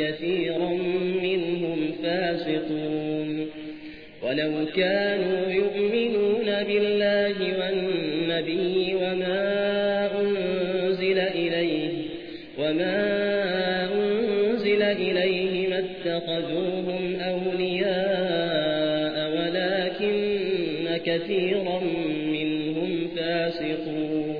كثيرا منهم فاسقون. ولو كانوا يؤمنون بالله والنبي وما أنزل إليه وما أنزل إليه ما اتخذوهم أولياء ولكن كثيرا منهم فاسقون.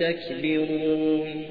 تستكبرون